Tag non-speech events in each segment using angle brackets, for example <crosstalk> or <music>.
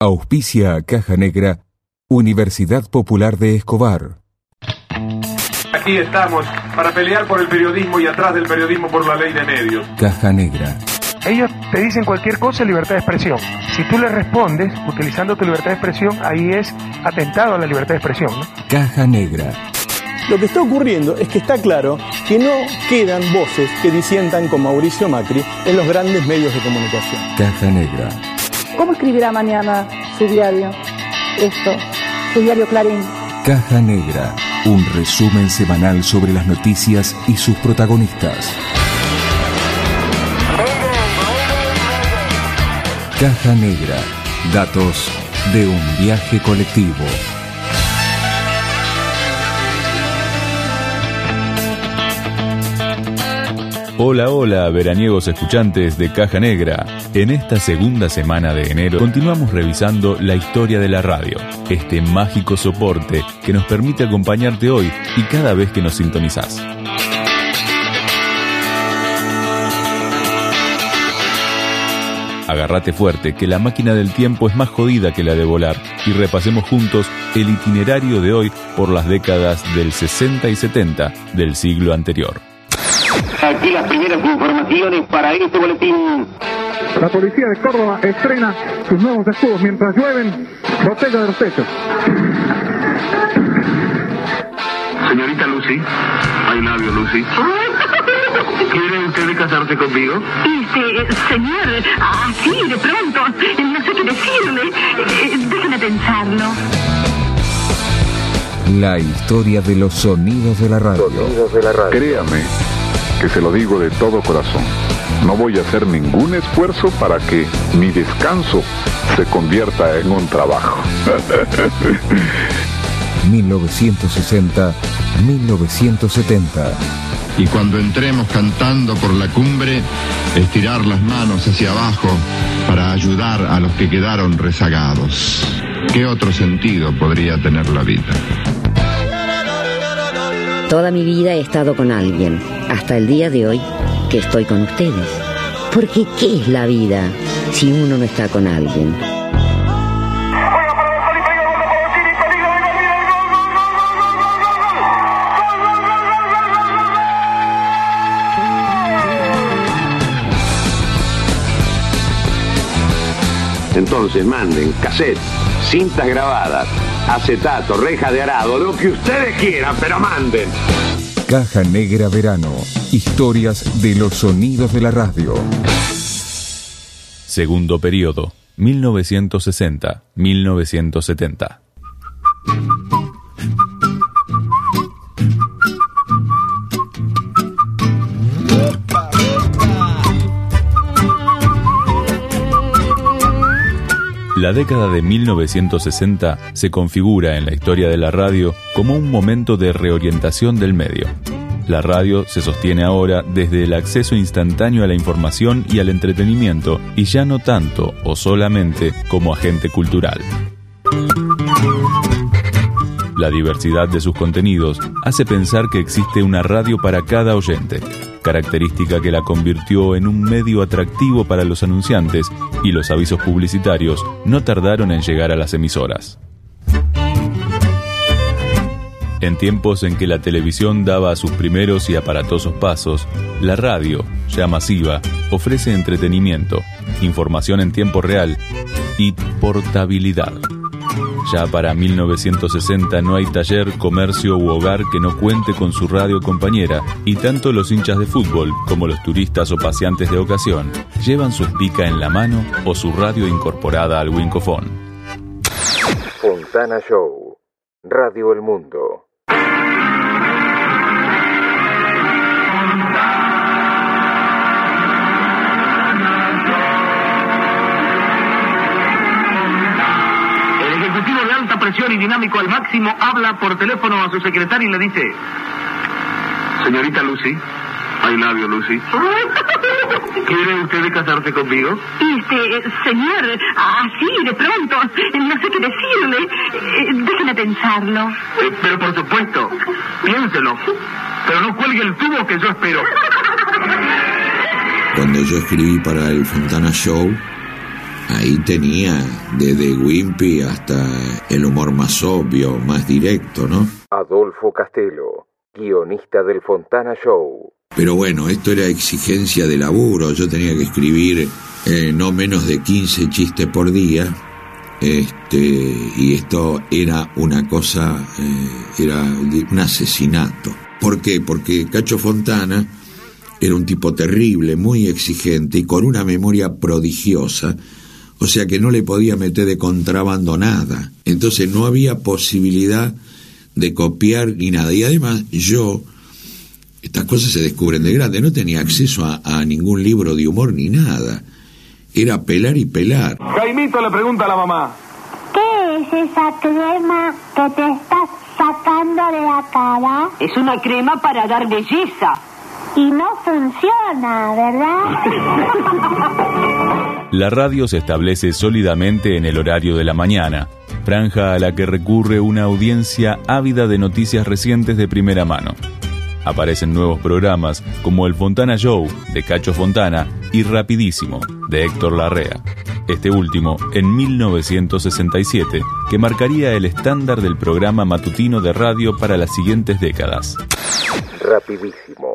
Auspicia Caja Negra, Universidad Popular de Escobar. Aquí estamos para pelear por el periodismo y atrás del periodismo por la ley de medios. Caja Negra. Ellos te dicen cualquier cosa libertad de expresión. Si tú les respondes utilizando tu libertad de expresión, ahí es atentado a la libertad de expresión. ¿no? Caja Negra. Lo que está ocurriendo es que está claro que no quedan voces que disientan con Mauricio Macri en los grandes medios de comunicación. Caja Negra. ¿Cómo escribirá mañana su diario? Esto, su diario Clarín. Caja Negra. Un resumen semanal sobre las noticias y sus protagonistas. Caja Negra. Datos de un viaje colectivo. Hola, hola, veraniegos escuchantes de Caja Negra. En esta segunda semana de enero continuamos revisando la historia de la radio, este mágico soporte que nos permite acompañarte hoy y cada vez que nos sintonizás. Agárrate fuerte, que la máquina del tiempo es más jodida que la de volar, y repasemos juntos el itinerario de hoy por las décadas del 60 y 70 del siglo anterior. Aquí las primeras informaciones para este boletín. La policía de Córdoba estrena sus nuevos escudos mientras llueven botella de los techos. Señorita Lucy, love you, Lucy. ¿Quiere usted casarse conmigo? Este, señor, así de pronto, no sé qué decirle. Eh, Déjeme pensarlo. La historia de los sonidos de la radio. Créame que se lo digo de todo corazón. No voy a hacer ningún esfuerzo para que mi descanso se convierta en un trabajo. <laughs> 1960-1970. Y cuando entremos cantando por la cumbre, estirar las manos hacia abajo para ayudar a los que quedaron rezagados. ¿Qué otro sentido podría tener la vida? Toda mi vida he estado con alguien, hasta el día de hoy que estoy con ustedes. Porque ¿qué es la vida si uno no está con alguien? Entonces manden cassette, cintas grabadas, acetato, reja de arado, lo que ustedes quieran, pero manden. Caja Negra Verano. Historias de los sonidos de la radio. Segundo periodo, 1960-1970. La década de 1960 se configura en la historia de la radio como un momento de reorientación del medio. La radio se sostiene ahora desde el acceso instantáneo a la información y al entretenimiento y ya no tanto o solamente como agente cultural. La diversidad de sus contenidos hace pensar que existe una radio para cada oyente, característica que la convirtió en un medio atractivo para los anunciantes y los avisos publicitarios no tardaron en llegar a las emisoras. En tiempos en que la televisión daba sus primeros y aparatosos pasos, la radio, ya masiva, ofrece entretenimiento, información en tiempo real y portabilidad. Ya para 1960 no hay taller, comercio u hogar que no cuente con su radio compañera y tanto los hinchas de fútbol como los turistas o paseantes de ocasión llevan su pica en la mano o su radio incorporada al Wincofón. Fontana Show. Radio El Mundo. Presión y dinámico al máximo habla por teléfono a su secretaria y le dice: Señorita Lucy, love you, Lucy. <laughs> ¿Quiere usted casarse conmigo? Este, señor, así de pronto, no sé qué decirle. Eh, Déjeme pensarlo. Eh, pero por supuesto, piénselo. Pero no cuelgue el tubo que yo espero. <laughs> Cuando yo escribí para el Fontana Show, ahí tenía desde Wimpy hasta el humor más obvio, más directo, ¿no? Adolfo Castelo, guionista del Fontana Show. Pero bueno, esto era exigencia de laburo, yo tenía que escribir eh, no menos de 15 chistes por día, este, y esto era una cosa, eh, era un asesinato. ¿Por qué? Porque Cacho Fontana era un tipo terrible, muy exigente y con una memoria prodigiosa, o sea que no le podía meter de contrabando nada. Entonces no había posibilidad de copiar ni nada. Y además yo, estas cosas se descubren de grande, no tenía acceso a, ningún libro de humor ni nada. Era pelar y pelar. Jaimito le pregunta a la mamá. ¿Qué es esa crema que te estás sacando de la cara? Es una crema para dar belleza. Y no funciona, ¿verdad? <laughs> La radio se establece sólidamente en el horario de la mañana, franja a la que recurre una audiencia ávida de noticias recientes de primera mano. Aparecen nuevos programas como El Fontana Show de Cacho Fontana y Rapidísimo de Héctor Larrea. Este último en 1967, que marcaría el estándar del programa matutino de radio para las siguientes décadas. Rapidísimo.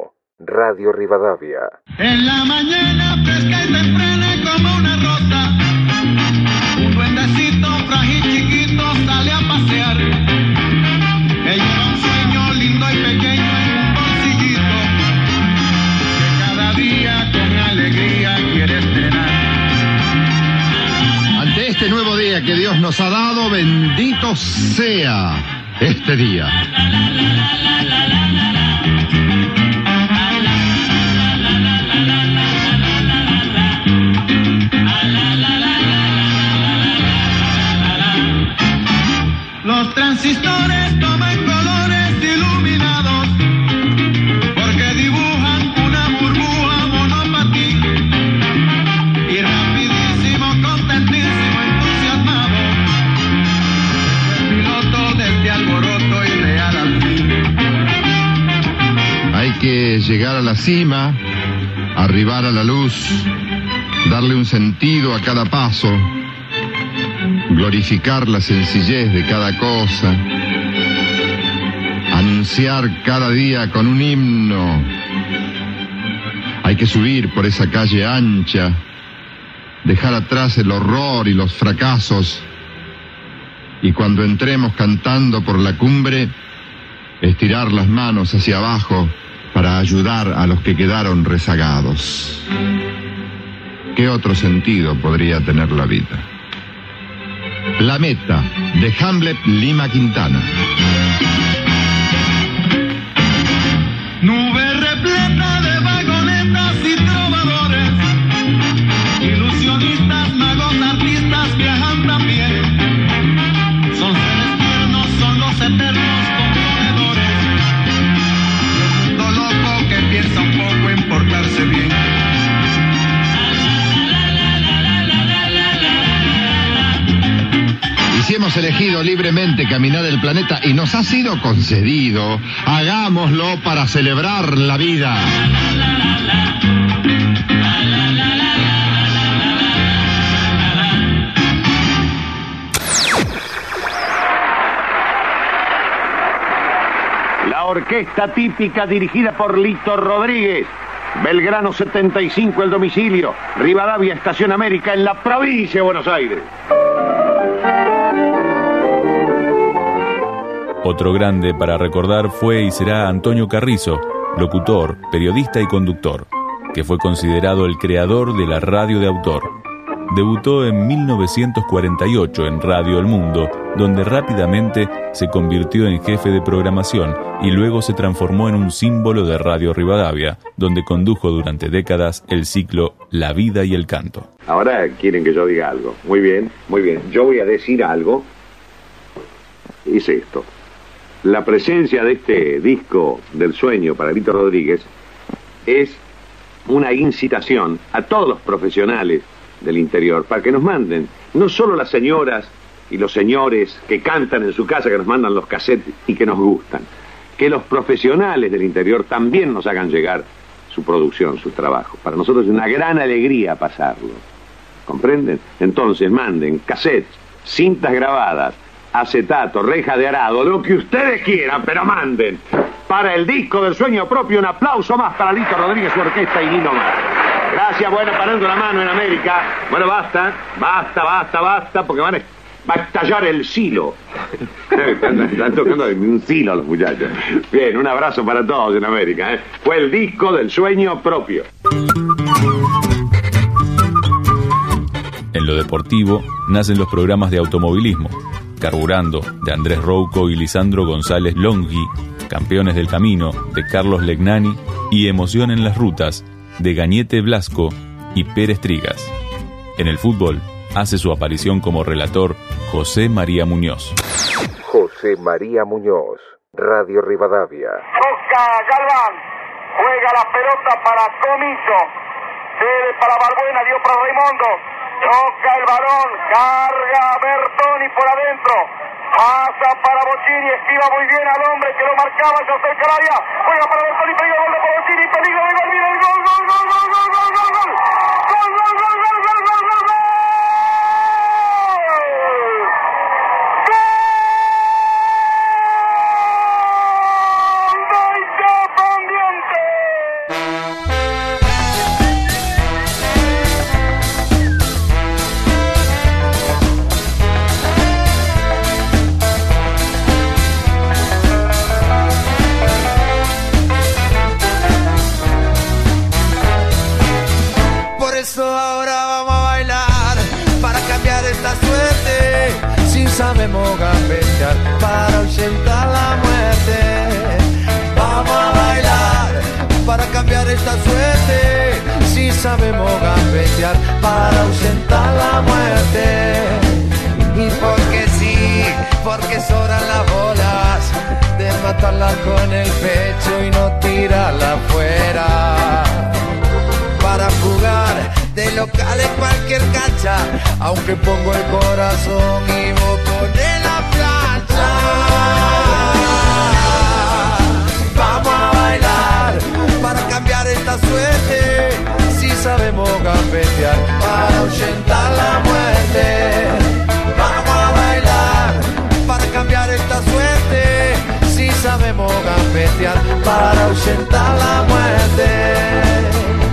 Radio Rivadavia. En la mañana fresca y temprana como una rota, un duendecito frágil chiquito sale a pasear. Él lleva un sueño lindo y pequeño en un bolsillito, que cada día con alegría quiere estrenar. Ante este nuevo día que Dios nos ha dado, bendito sea este día. Los la cima, arribar a la luz, darle un sentido a cada paso glorificar la sencillez de cada cosa, anunciar cada día con un himno. Hay que subir por esa calle ancha, dejar atrás el horror y los fracasos, y cuando entremos cantando por la cumbre, estirar las manos hacia abajo para ayudar a los que quedaron rezagados. ¿Qué otro sentido podría tener la vida? La Meta, de Hamlet Lima Quintana. Elegido libremente caminar el planeta y nos ha sido concedido, hagámoslo para celebrar la vida. La orquesta típica dirigida por Lito Rodríguez. Belgrano 75 el domicilio. Rivadavia Estación América en la provincia de Buenos Aires. Otro grande para recordar fue y será Antonio Carrizo, locutor, periodista y conductor, que fue considerado el creador de la radio de autor. Debutó en 1948 en Radio El Mundo, donde rápidamente se convirtió en jefe de programación y luego se transformó en un símbolo de Radio Rivadavia, donde condujo durante décadas el ciclo La vida y el canto. Ahora quieren que yo diga algo. Muy bien, muy bien. Yo voy a decir algo. Hice esto. La presencia de este disco del sueño para Lito Rodríguez es una incitación a todos los profesionales del interior para que nos manden, no solo las señoras y los señores que cantan en su casa, que nos mandan los cassettes y que nos gustan, que los profesionales del interior también nos hagan llegar su producción, su trabajo. Para nosotros es una gran alegría pasarlo. ¿Comprenden? Entonces manden cassettes, cintas grabadas, acetato, reja de arado, lo que ustedes quieran, pero manden. Para el disco del sueño propio, un aplauso más para Lito Rodríguez, su orquesta y Nino más. Gracias, bueno, parando la mano en América. Bueno, basta, basta, basta, basta, porque van a, va a estallar el silo. están, están tocando un silo los muchachos. Bien, un abrazo para todos en América. ¿eh? Fue el disco del sueño propio. En lo deportivo nacen los programas de automovilismo. Carburando, de Andrés Rouco y Lisandro González Longhi, Campeones del Camino, de Carlos Legnani, y Emoción en las Rutas, de Gañete Blasco y Pérez Trigas. En el fútbol, hace su aparición como relator José María Muñoz. José María Muñoz, Radio Rivadavia. Toca Galván, juega la pelota para Comiso, cede para Balbuena, dio para Raimundo, toca el balón, carga Bertoni por adentro, pasa para Bochini, esquiva muy bien al hombre que lo marcaba, se acerca al área, juega para Bertoni, peligro gol de Bochini, peligro de gol, mira el gol, gol, gol, gol, gol, gol, gol, Si sabemos gambetear para ahuyentar la muerte. Vamos a bailar para cambiar esta suerte. Si sabemos gambetear para ahuyentar la muerte. Y porque sí, porque sobran las bolas de matarla con el pecho y no tirarla afuera para jugar de local en cualquier cancha, aunque pongo el corazón y suerte, si sabemos gambetear para ahuyentar la muerte. Vamos a bailar para cambiar esta suerte, si sabemos gambetear para ahuyentar la muerte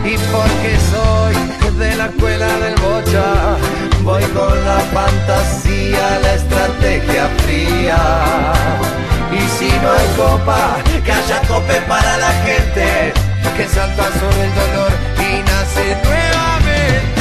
y porque soy de la escuela del bocha, voy con la fantasía, la estrategia fría. Y si no hay copa, que haya cope para la gente, que salta sobre el dolor y nace nuevamente.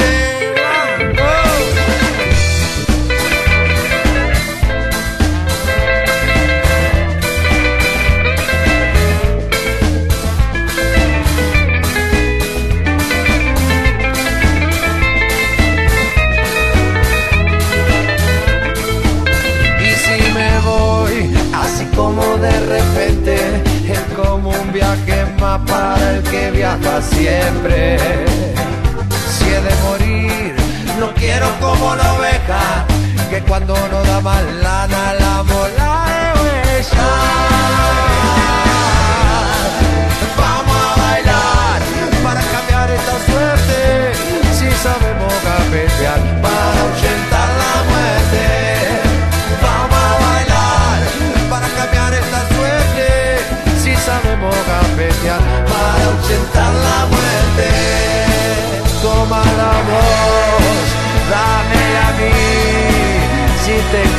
Siempre. Si he de morir, no quiero como la oveja, que cuando no da más la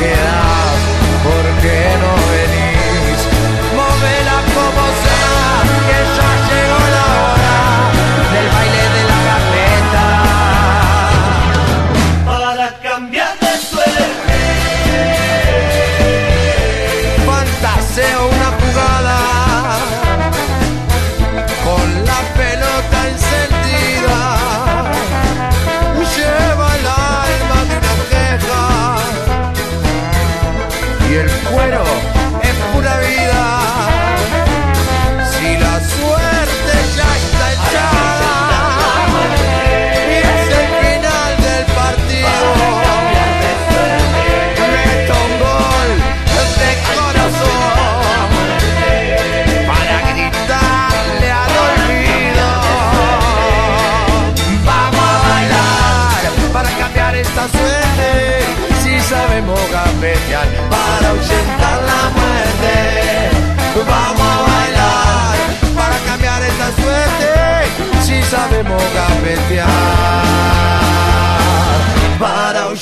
Yeah.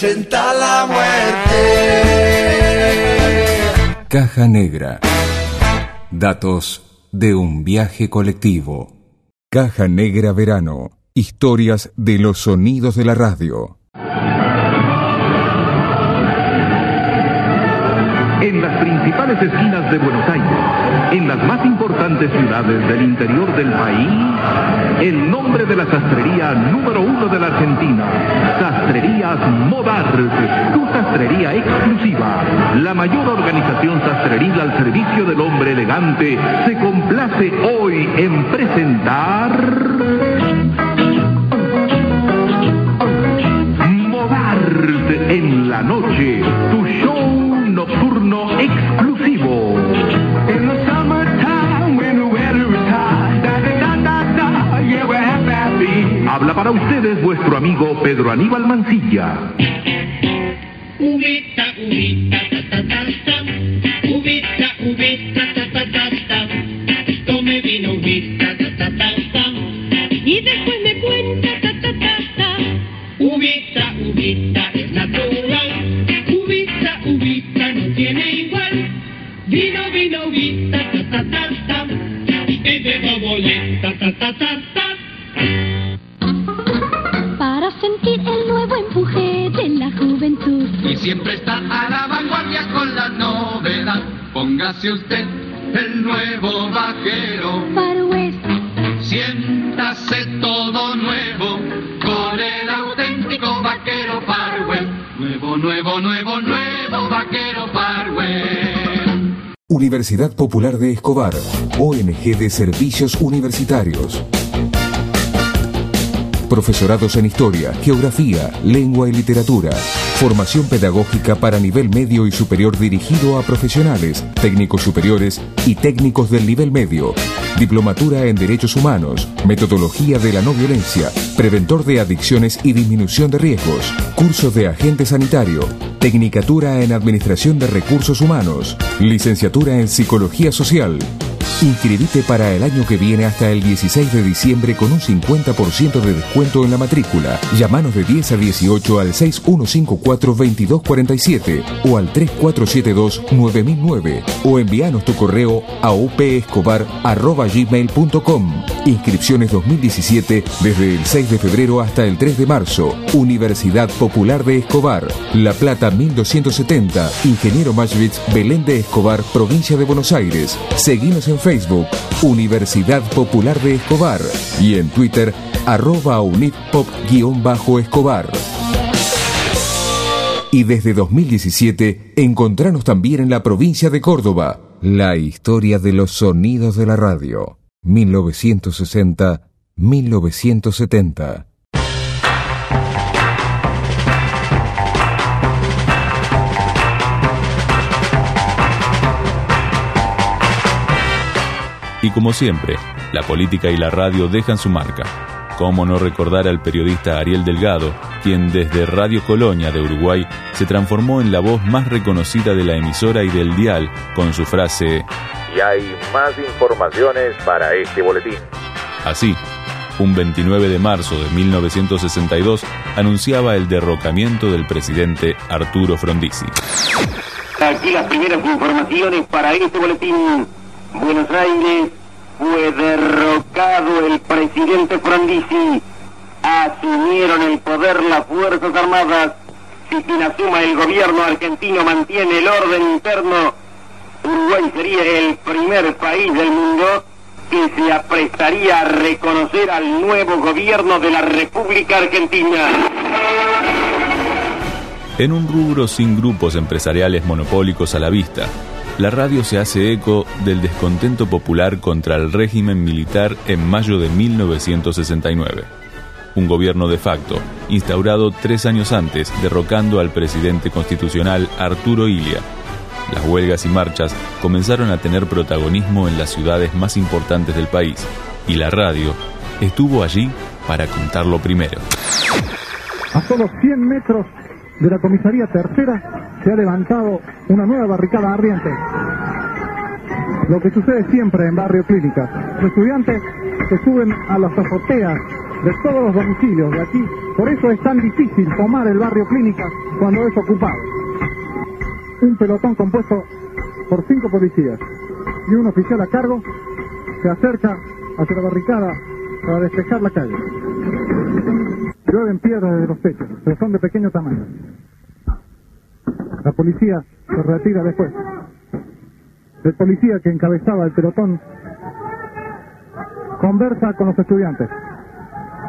Ahuyentar la muerte. Caja Negra. Datos de un viaje colectivo. Caja Negra Verano. Historias de los sonidos de la radio. En las principales esquinas de Buenos Aires, en las más importantes ciudades del interior del país, el nombre de la sastrería número uno de la Argentina, Sastrerías Modart, tu sastrería exclusiva, la mayor organización sastreril al servicio del hombre elegante, se complace hoy en presentar... En la noche, Habla para ustedes vuestro amigo Pedro Aníbal Mancilla. Ubita, ubita, ta ta ta ta. Ubita, ubita, ta ta ta ta. Tome vino, ubita, ta ta ta ta. Y después me cuenta, ta ta ta ta. Ubita, ubita, es natural. Ubita, ubita, no tiene igual. Vino, vino, ubita, ta siempre está a la vanguardia con la novedad. Póngase usted el nuevo vaquero. Far West, Siéntase todo nuevo con el auténtico vaquero Farwell. Nuevo, nuevo, nuevo, nuevo vaquero Farwell. Universidad Popular de Escobar. ONG de Servicios Universitarios. Profesorados en Historia, Geografía, Lengua y Literatura. Formación pedagógica para nivel medio y superior dirigido a profesionales, técnicos superiores y técnicos del nivel medio. Diplomatura en Derechos Humanos, Metodología de la No Violencia, Preventor de Adicciones y Disminución de Riesgos. Curso de Agente Sanitario. Tecnicatura en Administración de Recursos Humanos. Licenciatura en Psicología Social. Inscribite para el año que viene hasta el 16 de diciembre con un 50% de descuento en la matrícula. Llámanos de 10 a 18 al 6154-2247 o al 3472-9009 o envíanos tu correo a upescobar.gmail.com. Inscripciones 2017 desde el 6 de febrero hasta el 3 de marzo. Universidad Popular de Escobar. La Plata 1270. Ingeniero Mashvitz, Belén de Escobar, provincia de Buenos Aires. Seguimos en Facebook, Universidad Popular de Escobar. Y en Twitter, arroba unitpop-escobar. Y desde 2017, encontranos también en la provincia de Córdoba. La historia de los sonidos de la radio. 1960-1970. Y como siempre, la política y la radio dejan su marca. ¿Cómo no recordar al periodista Ariel Delgado, quien desde Radio Colonia de Uruguay se transformó en la voz más reconocida de la emisora y del dial con su frase Y hay más informaciones para este boletín. Así, un 29 de marzo de 1962 anunciaba el derrocamiento del presidente Arturo Frondizi. Aquí las primeras informaciones para este boletín. Buenos Aires fue derrocado el presidente Frondizi. Asumieron el poder las Fuerzas Armadas. Si quien asuma el gobierno argentino mantiene el orden interno, Uruguay sería el primer país del mundo que se aprestaría a reconocer al nuevo gobierno de la República Argentina. En un rubro sin grupos empresariales monopólicos a la vista, la radio se hace eco del descontento popular contra el régimen militar en mayo de 1969. Un gobierno de facto, instaurado tres años antes, derrocando al presidente constitucional Arturo Ilia. Las huelgas y marchas comenzaron a tener protagonismo en las ciudades más importantes del país, y la radio estuvo allí para contarlo primero. A solo 100 metros de la comisaría tercera se ha levantado una nueva barricada ardiente. Lo que sucede siempre en Barrio Clínica. Los estudiantes se suben a las azoteas de todos los domicilios de aquí. Por eso es tan difícil tomar el Barrio Clínica cuando es ocupado. Un pelotón compuesto por cinco policías y un oficial a cargo se acerca hacia la barricada para despejar la calle. Llueven piedras desde los techos, pero son de pequeño tamaño. La policía se retira después. El policía que encabezaba el pelotón conversa con los estudiantes.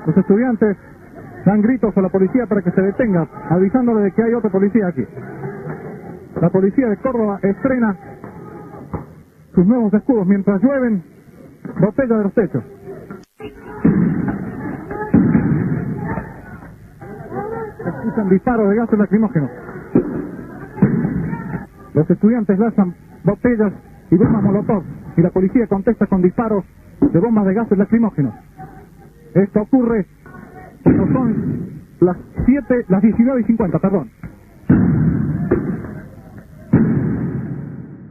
Los estudiantes dan gritos a la policía para que se detenga, avisándole de que hay otro policía aquí. La policía de Córdoba estrena sus nuevos escudos mientras llueven botellas de los techos. Escuchan disparos de gases lacrimógenos. Los estudiantes lanzan botellas y bombas molotov y la policía contesta con disparos de bombas de gases lacrimógenos. Esto ocurre cuando son las 7, las 19 y 50, perdón.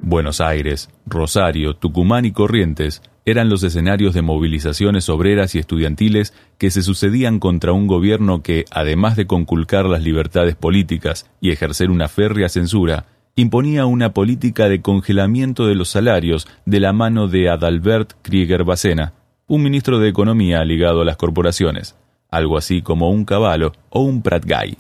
Buenos Aires, Rosario, Tucumán y Corrientes eran los escenarios de movilizaciones obreras y estudiantiles que se sucedían contra un gobierno que, además de conculcar las libertades políticas y ejercer una férrea censura, imponía una política de congelamiento de los salarios de la mano de Adalbert Krieger Bacena, un ministro de Economía ligado a las corporaciones, algo así como un caballo o un Prat Guy.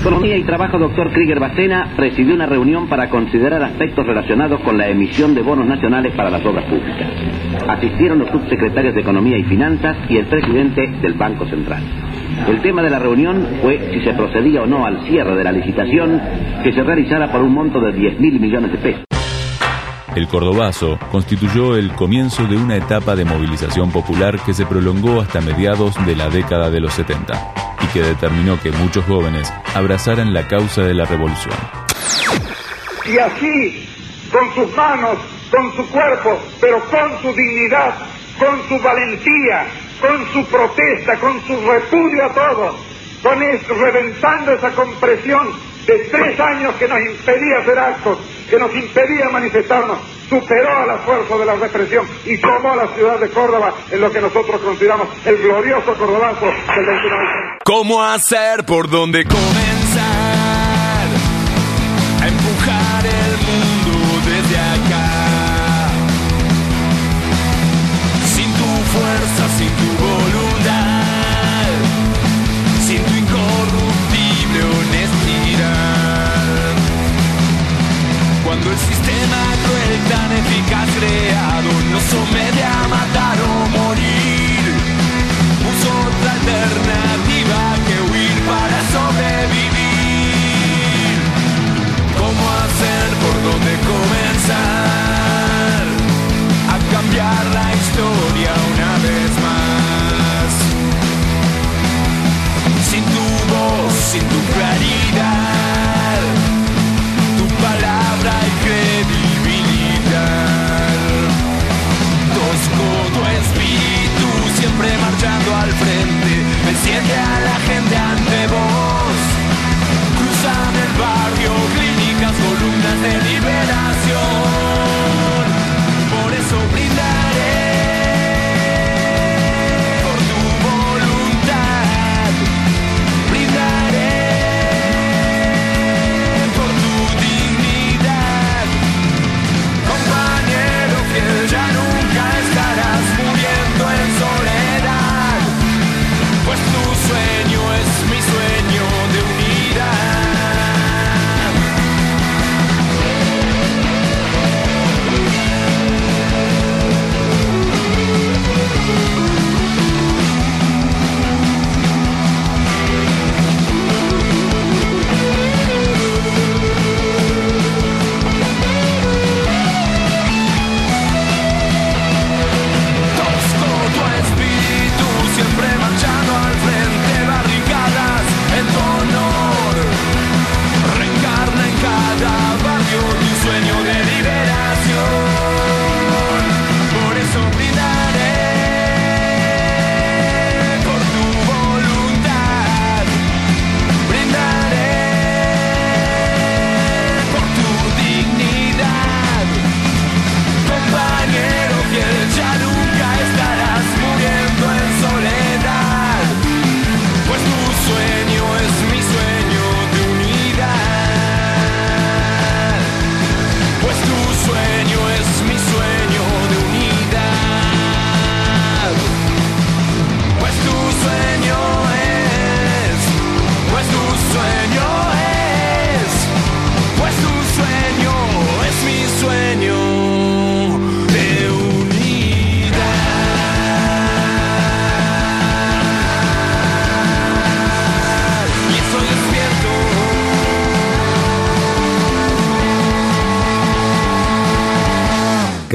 Economía y Trabajo, doctor Krieger Bacena, presidió una reunión para considerar aspectos relacionados con la emisión de bonos nacionales para las obras públicas. Asistieron los subsecretarios de Economía y Finanzas y el presidente del Banco Central. El tema de la reunión fue si se procedía o no al cierre de la licitación que se realizara por un monto de 10 mil millones de pesos. El Cordobazo constituyó el comienzo de una etapa de movilización popular que se prolongó hasta mediados de la década de los 70 y que determinó que muchos jóvenes abrazaran la causa de la revolución. Y así, con sus manos, con su cuerpo, pero con su dignidad, con su valentía, con su protesta, con su repudio a todo, con eso, reventando esa compresión de tres años que nos impedía hacer actos, que nos impedía manifestarnos, superó a la fuerza de la represión y tomó a la ciudad de Córdoba en lo que nosotros consideramos el glorioso cordobazo del 29 de. ¿Cómo hacer por dónde comenzar? Tan eficaz creado nos somete a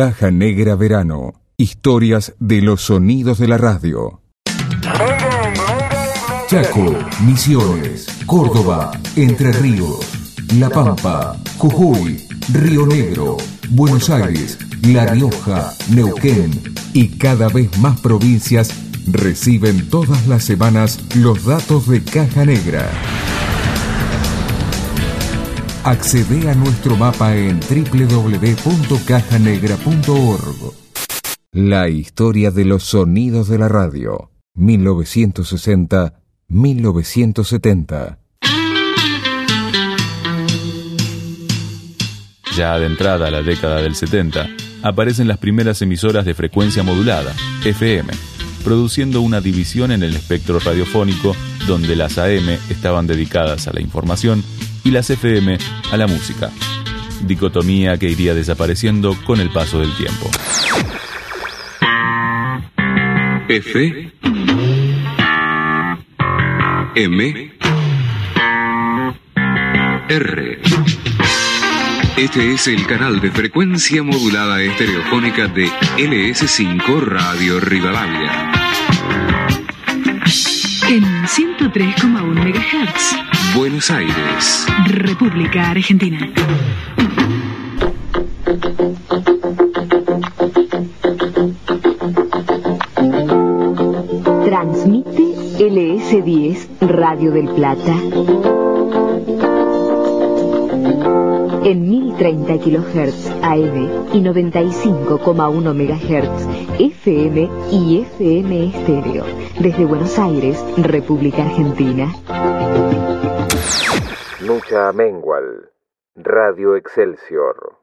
Caja Negra Verano. Historias de los sonidos de la radio. Chaco, Misiones, Córdoba, Entre Ríos, La Pampa, Jujuy, Río Negro, Buenos Aires, La Rioja, Neuquén y cada vez más provincias reciben todas las semanas los datos de Caja Negra. Accede a nuestro mapa en www.cajanegra.org. La historia de los sonidos de la radio. 1960-1970. Ya adentrada la década del 70, aparecen las primeras emisoras de frecuencia modulada, FM, produciendo una división en el espectro radiofónico donde las AM estaban dedicadas a la información y las FM a la música. Dicotomía que iría desapareciendo con el paso del tiempo. F M R Este es el canal de frecuencia modulada estereofónica de LS5 Radio Rivadavia. En 103,1 MHz. Buenos Aires. República Argentina. Transmite LS10 Radio del Plata. En 1030 kHz AM y 95,1 MHz FM y FM estéreo. Desde Buenos Aires, República Argentina. Nucha Mengual, Radio Excelsior.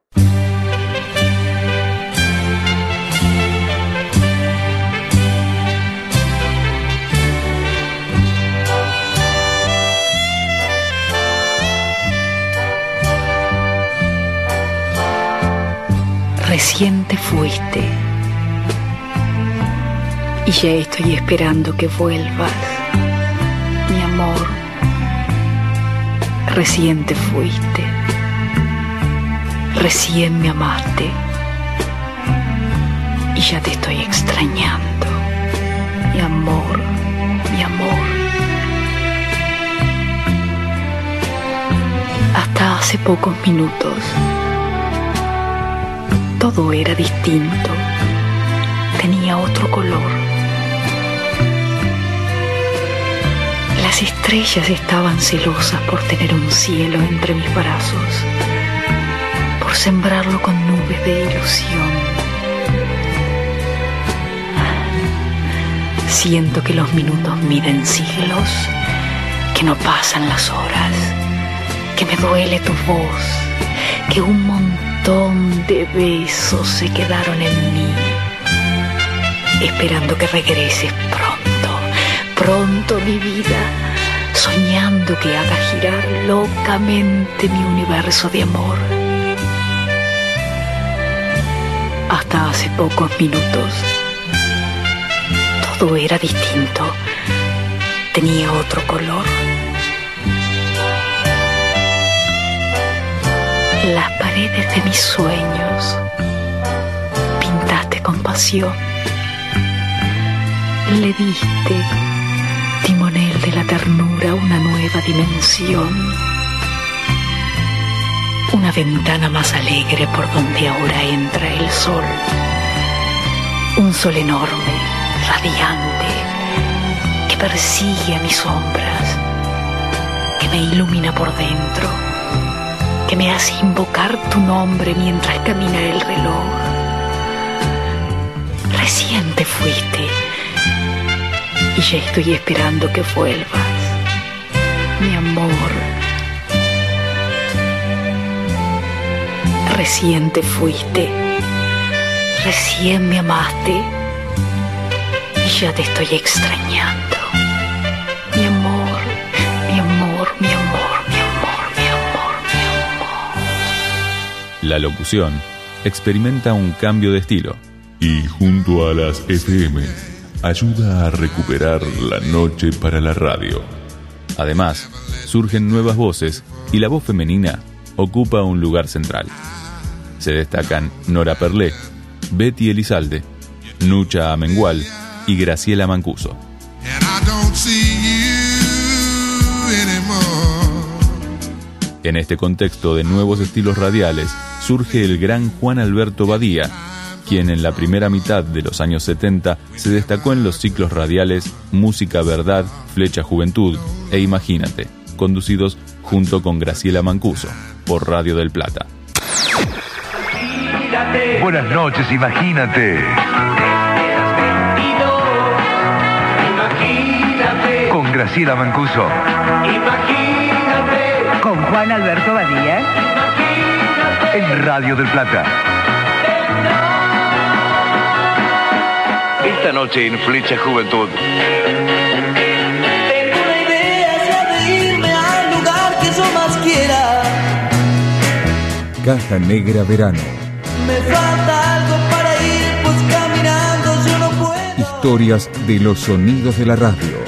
Recién te fuiste. Y ya estoy esperando que vuelvas, mi amor. Recién te fuiste. Recién me amaste. Y ya te estoy extrañando, mi amor, mi amor. Hasta hace pocos minutos todo era distinto, tenía otro color. Las estrellas estaban celosas por tener un cielo entre mis brazos, por sembrarlo con nubes de ilusión. Siento que los minutos miden siglos, que no pasan las horas, que me duele tu voz, que un montón de besos se quedaron en mí, esperando que regreses pronto, pronto mi vida, soñando que haga girar locamente mi universo de amor. Hasta hace pocos minutos, todo era distinto, tenía otro color. Las paredes de mis sueños pintaste con pasión. Le diste timonel de la ternura una nueva dimensión. Una ventana más alegre por donde ahora entra el sol. Un sol enorme, radiante, que persigue a mis sombras, que me ilumina por dentro que me hace invocar tu nombre mientras camina el reloj. Recién te fuiste y ya estoy esperando que vuelvas, mi amor. Recién te fuiste, recién me amaste y ya te estoy extrañando. Mi amor, mi amor, mi amor, mi amor, mi amor, mi amor. La locución experimenta un cambio de estilo. Y junto a las FM, ayuda a recuperar la noche para la radio. Además, surgen nuevas voces y la voz femenina ocupa un lugar central. Se destacan Nora Perlé, Betty Elizalde, Nucha Amengual y Graciela Mancuso. En este contexto de nuevos estilos radiales surge el gran Juan Alberto Badía, quien en la primera mitad de los años 70 se destacó en los ciclos radiales Música Verdad, Flecha Juventud e Imagínate, conducidos junto con Graciela Mancuso por Radio del Plata. Buenas noches, imagínate. Con Graciela Mancuso. Con Juan Alberto Badía. En Radio del Plata. Esta noche en Flecha Juventud. Tengo una idea, sea de irme al lugar que yo más quiera. Caja Negra Verano. Me falta algo para ir, pues caminando yo no puedo. Historias de los sonidos de la radio.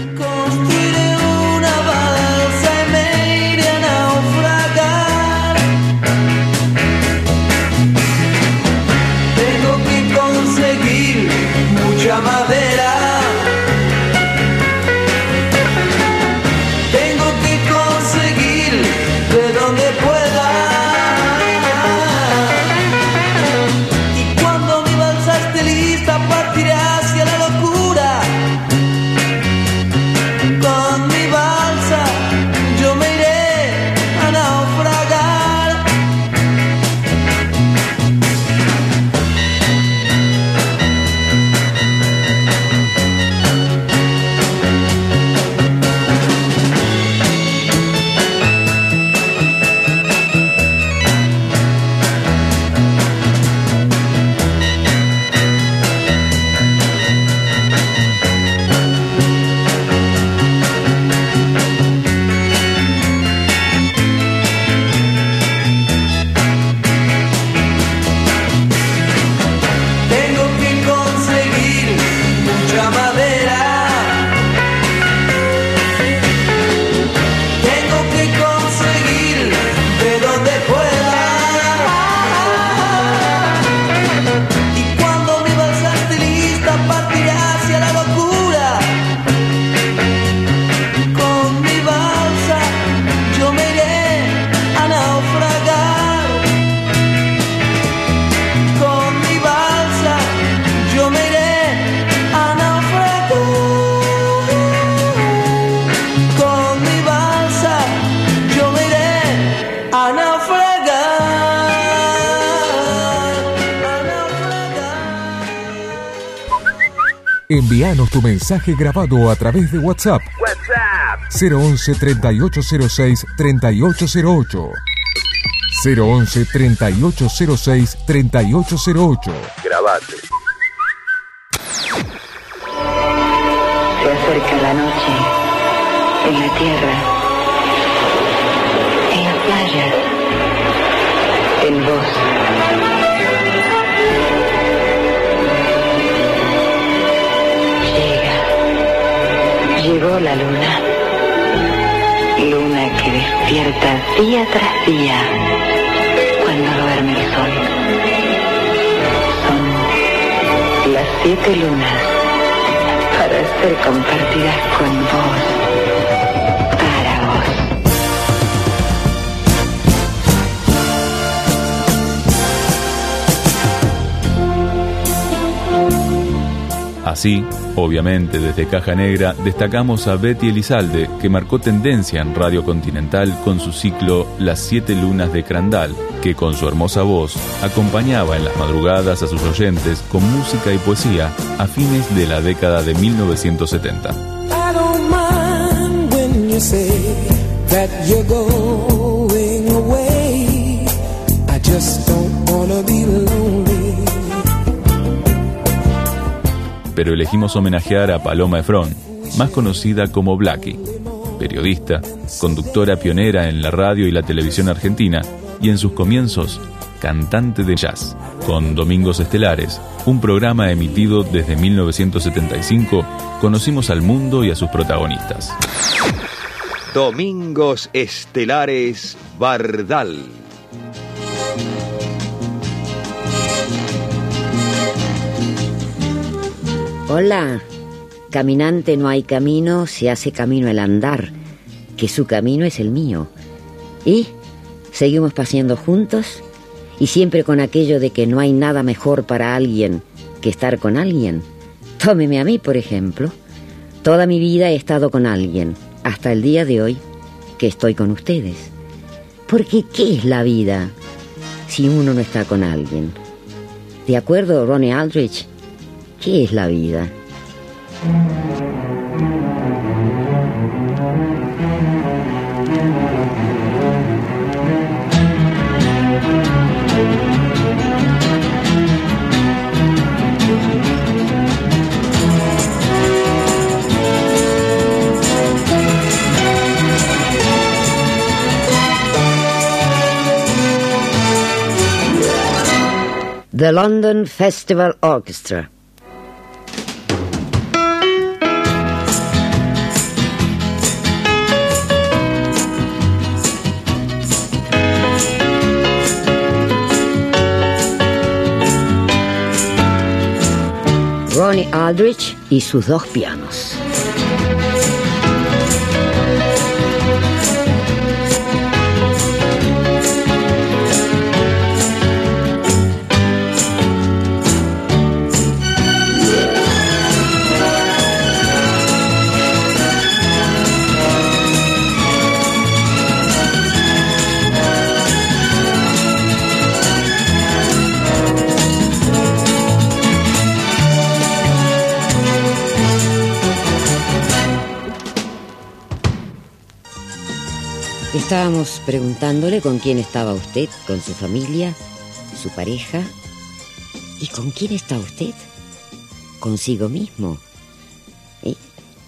Envíanos tu mensaje grabado a través de WhatsApp WhatsApp. 011 3806 3808. 011 3806 3808. Grabate. Se acerca la noche en la tierra, en las playas, en vos. La luna, luna que despierta día tras día cuando duerme el sol. Son las siete lunas para ser compartidas con vos, para vos. Así, obviamente desde Caja Negra destacamos a Betty Elizalde, que marcó tendencia en Radio Continental con su ciclo Las Siete Lunas de Crandall, que con su hermosa voz acompañaba en las madrugadas a sus oyentes con música y poesía a fines de la década de 1970. I pero elegimos homenajear a Paloma Efrón, más conocida como Blackie, periodista, conductora pionera en la radio y la televisión argentina y en sus comienzos cantante de jazz, con Domingos Estelares, un programa emitido desde 1975, conocimos al mundo y a sus protagonistas. Domingos Estelares Bardal. Hola. Caminante no hay camino, se hace camino el andar, que su camino es el mío. Y seguimos paseando juntos y siempre con aquello de que no hay nada mejor para alguien que estar con alguien. Tómeme a mí, por ejemplo. Toda mi vida he estado con alguien, hasta el día de hoy que estoy con ustedes. Porque ¿qué es la vida si uno no está con alguien? De acuerdo, Ronnie Aldrich, ¿qué es la vida? The London Festival Orchestra. Aldrich y sus dos pianos. Estábamos preguntándole con quién estaba usted, con su familia, su pareja. ¿Y con quién está usted? Consigo mismo. Y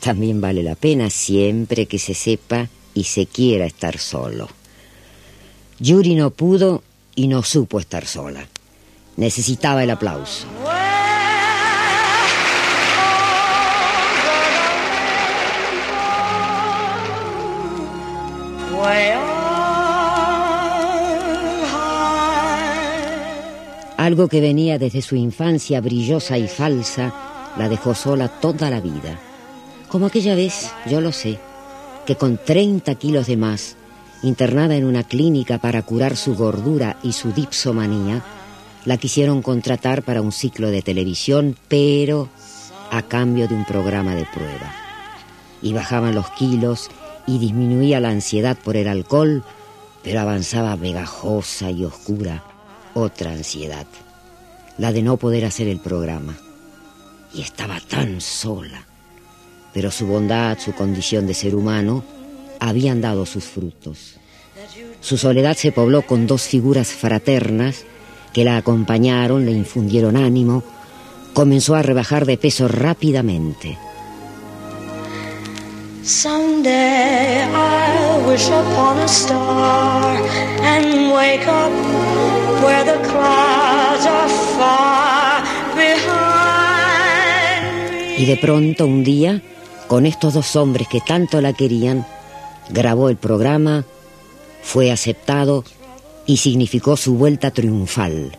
también vale la pena siempre que se sepa y se quiera estar solo. Yuri no pudo y no supo estar sola. Necesitaba el aplauso. Algo que venía desde su infancia brillosa y falsa la dejó sola toda la vida. Como aquella vez, yo lo sé, que con 30 kilos de más, internada en una clínica para curar su gordura y su dipsomanía, la quisieron contratar para un ciclo de televisión, pero a cambio de un programa de prueba. Y bajaban los kilos y disminuía la ansiedad por el alcohol, pero avanzaba pegajosa y oscura otra ansiedad, la de no poder hacer el programa. Y estaba tan sola, pero su bondad, su condición de ser humano, habían dado sus frutos. Su soledad se pobló con dos figuras fraternas que la acompañaron, le infundieron ánimo, comenzó a rebajar de peso rápidamente. Someday wish upon a star and wake up where the clouds are far behind. Y de pronto un día, con estos dos hombres que tanto la querían, grabó el programa, fue aceptado y significó su vuelta triunfal.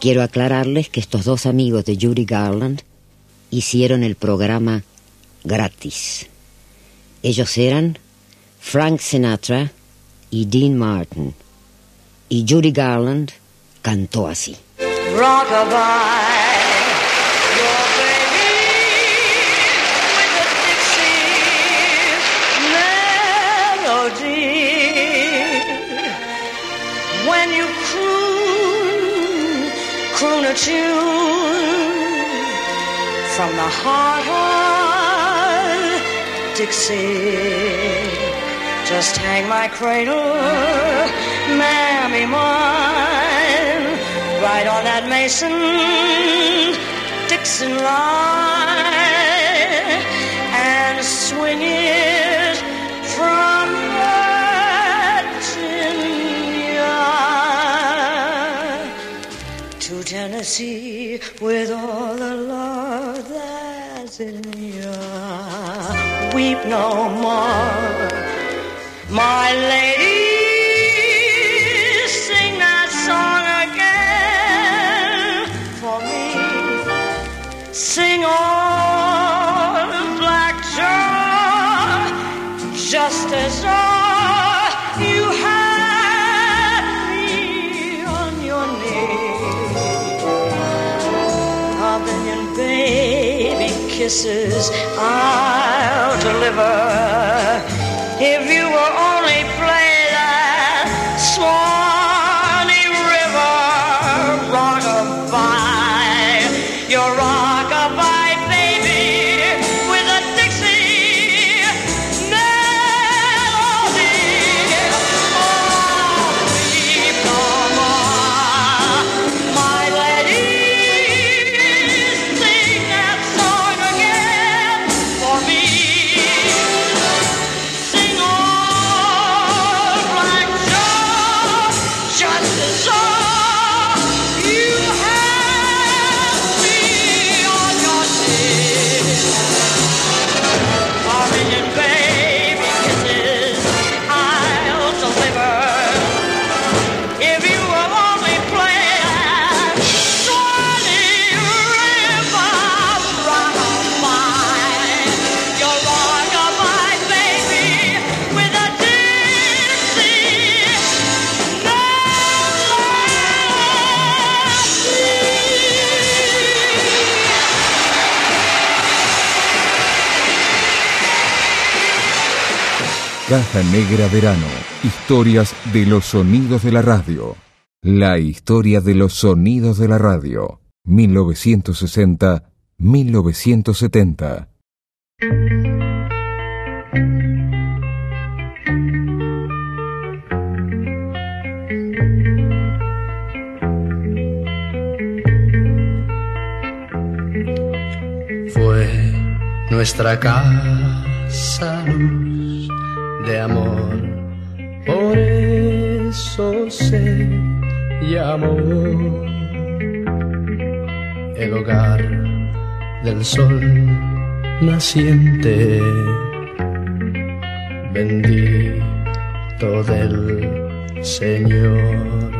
Quiero aclararles que estos dos amigos de Judy Garland hicieron el programa gratis. Ellos eran Frank Sinatra y Dean Martin. Y Judy Garland cantó así. Rockabye. from the heart of Dixie. Just hang my cradle, mammy mine, right on that Mason Dixon line, and swing it from Virginia to Tennessee with all the love that's in ya. Weep no more, my lady. Kisses I'll deliver. If you will Caja Negra Verano. Historias de los sonidos de la radio. La historia de los sonidos de la radio. 1960-1970. Fue nuestra casa se el hogar del sol naciente, bendito del Señor.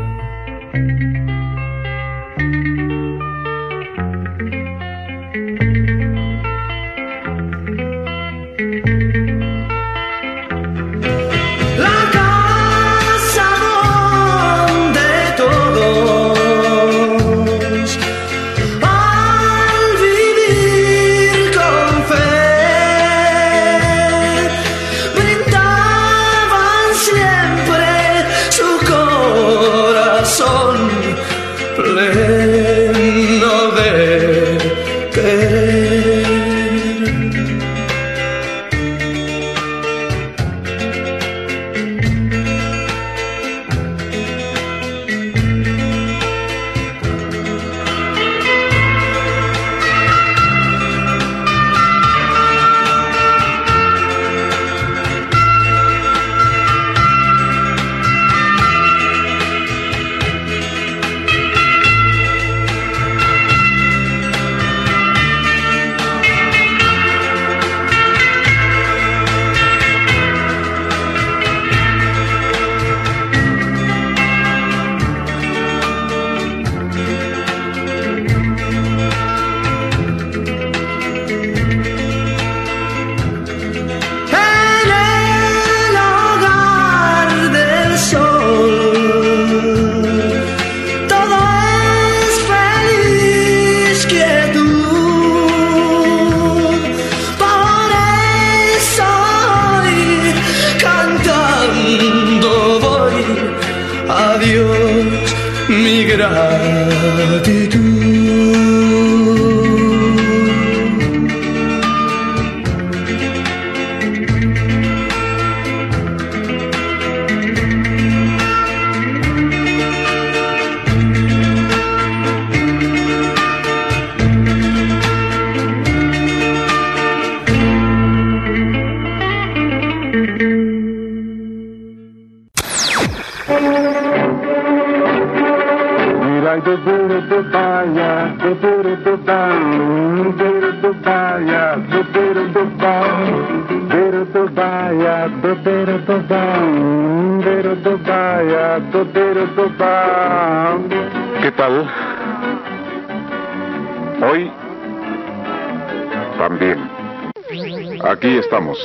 Estamos,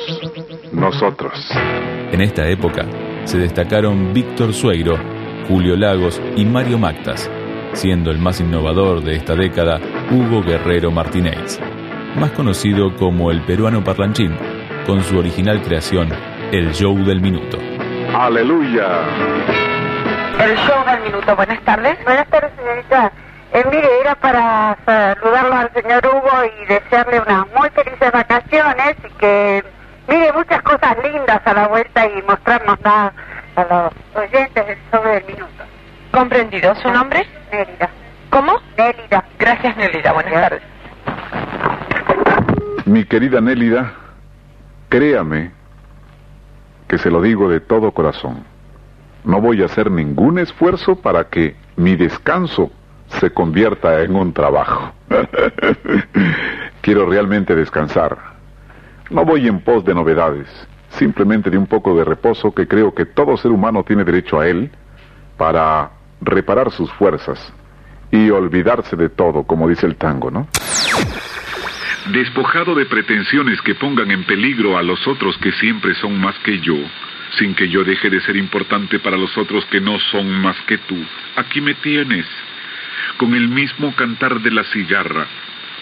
nosotros. En esta época se destacaron Víctor Sueiro, Julio Lagos y Mario Mactas, siendo el más innovador de esta década Hugo Guerrero Martínez. más conocido como el peruano parlanchín, con su original creación, El Show del Minuto. Aleluya. El show del minuto. Buenas tardes. Buenas tardes, señorita. Eh, mire, era para saludarlo al señor Hugo y desearle unas muy felices vacaciones y que mire muchas cosas lindas a la vuelta y mostrarnos nada a los oyentes del show del minuto. Comprendido. ¿Su nombre? Nélida. ¿Cómo? Nélida. Gracias, Nelida. Buenas tardes. Mi querida Nélida, créame que se lo digo de todo corazón. No voy a hacer ningún esfuerzo para que mi descanso se convierta en un trabajo. <laughs> Quiero realmente descansar. No voy en pos de novedades, simplemente de un poco de reposo que creo que todo ser humano tiene derecho a él para reparar sus fuerzas y olvidarse de todo, como dice el tango, ¿no? Despojado de pretensiones que pongan en peligro a los otros que siempre son más que yo, sin que yo deje de ser importante para los otros que no son más que tú, aquí me tienes, con el mismo cantar de la cigarra,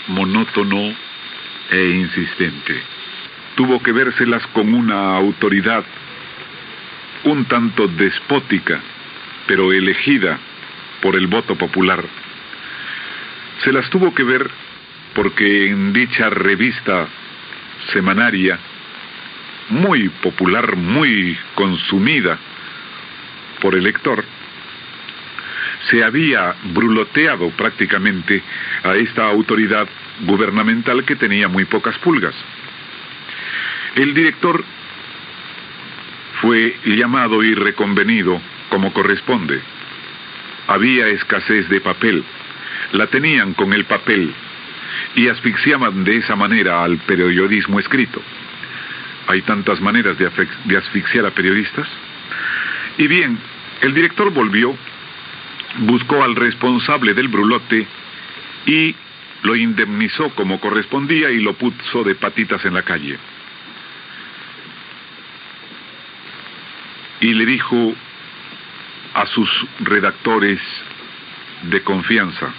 monótono e insistente. Tuvo que vérselas con una autoridad un tanto despótica, pero elegida por el voto popular. Se las tuvo que ver porque en dicha revista semanaria, muy popular, muy consumida por el lector, se había bruloteado prácticamente a esta autoridad gubernamental que tenía muy pocas pulgas. El director fue llamado y reconvenido como corresponde. Había escasez de papel, la tenían con el papel y asfixiaban de esa manera al periodismo escrito. Hay tantas maneras de, de asfixiar a periodistas. Y bien, el director volvió, buscó al responsable del brulote y lo indemnizó como correspondía y lo puso de patitas en la calle. Y le dijo a sus redactores de confianza,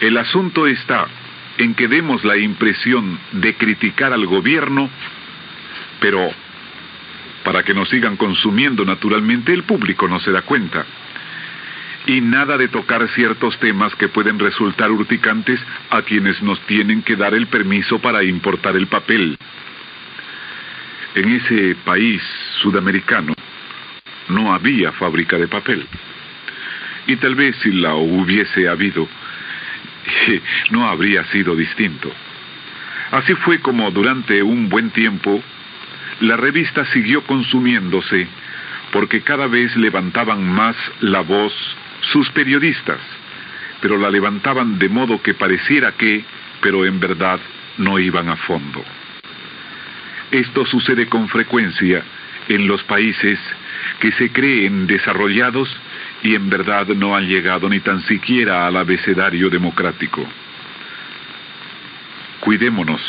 el asunto está en que demos la impresión de criticar al gobierno, pero para que nos sigan consumiendo naturalmente el público no se da cuenta. Y nada de tocar ciertos temas que pueden resultar urticantes a quienes nos tienen que dar el permiso para importar el papel. En ese país sudamericano no había fábrica de papel. Y tal vez si la hubiese habido, <laughs> no habría sido distinto. Así fue como durante un buen tiempo la revista siguió consumiéndose porque cada vez levantaban más la voz sus periodistas, pero la levantaban de modo que pareciera que, pero en verdad no iban a fondo. Esto sucede con frecuencia en los países que se creen desarrollados y en verdad no han llegado ni tan siquiera al abecedario democrático. Cuidémonos,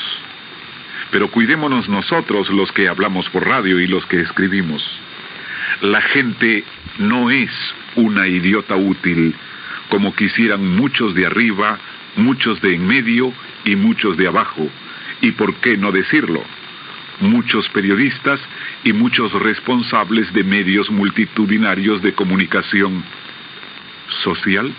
pero cuidémonos nosotros los que hablamos por radio y los que escribimos. La gente no es una idiota útil como quisieran muchos de arriba, muchos de en medio y muchos de abajo. ¿Y por qué no decirlo? Muchos periodistas y muchos responsables de medios multitudinarios de comunicación social.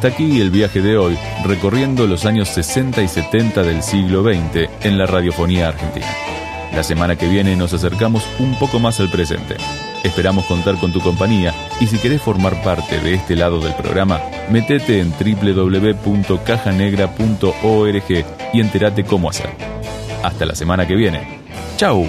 Hasta aquí el viaje de hoy, recorriendo los años 60 y 70 del siglo XX en la radiofonía argentina. La semana que viene nos acercamos un poco más al presente. Esperamos contar con tu compañía y si querés formar parte de este lado del programa, metete en www.cajanegra.org y entérate cómo hacer. Hasta la semana que viene. ¡Chau!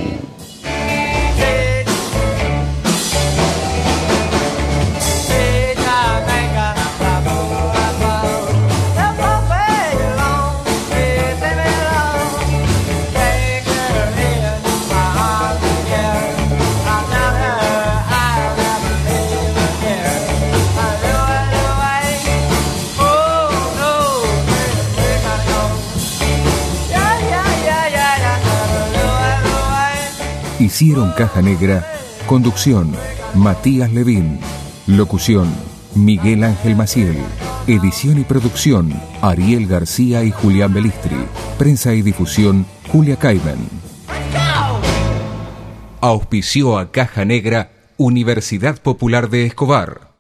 Hicieron Caja Negra. Conducción, Matías Levín. Locución, Miguel Ángel Maciel. Edición y producción, Ariel García y Julián Belistri. Prensa y difusión, Julia Caimen. Auspició a Caja Negra, Universidad Popular de Escobar.